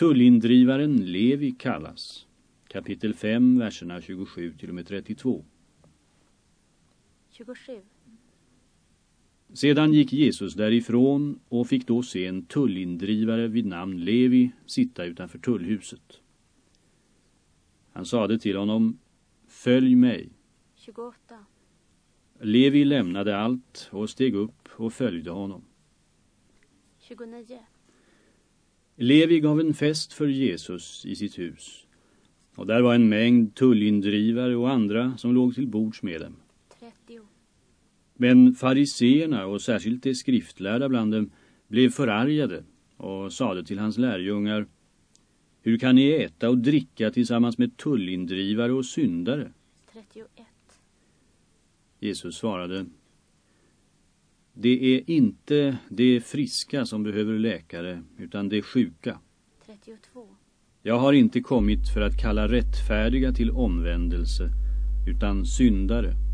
Tullindrivaren Levi kallas. Kapitel 5, verserna 27 till och med 32. 27. Sedan gick Jesus därifrån och fick då se en tullindrivare vid namn Levi sitta utanför tullhuset. Han sade till honom, följ mig. 28. Levi lämnade allt och steg upp och följde honom. 29. Levi gav en fest för Jesus i sitt hus. Och där var en mängd tullindrivare och andra som låg till bords med dem. 30. Men fariseerna och särskilt de skriftlärda bland dem blev förargade och sade till hans lärjungar Hur kan ni äta och dricka tillsammans med tullindrivare och syndare? 31. Jesus svarade Det är inte de friska som behöver läkare utan de sjuka. 32. Jag har inte kommit för att kalla rättfärdiga till omvändelse utan syndare.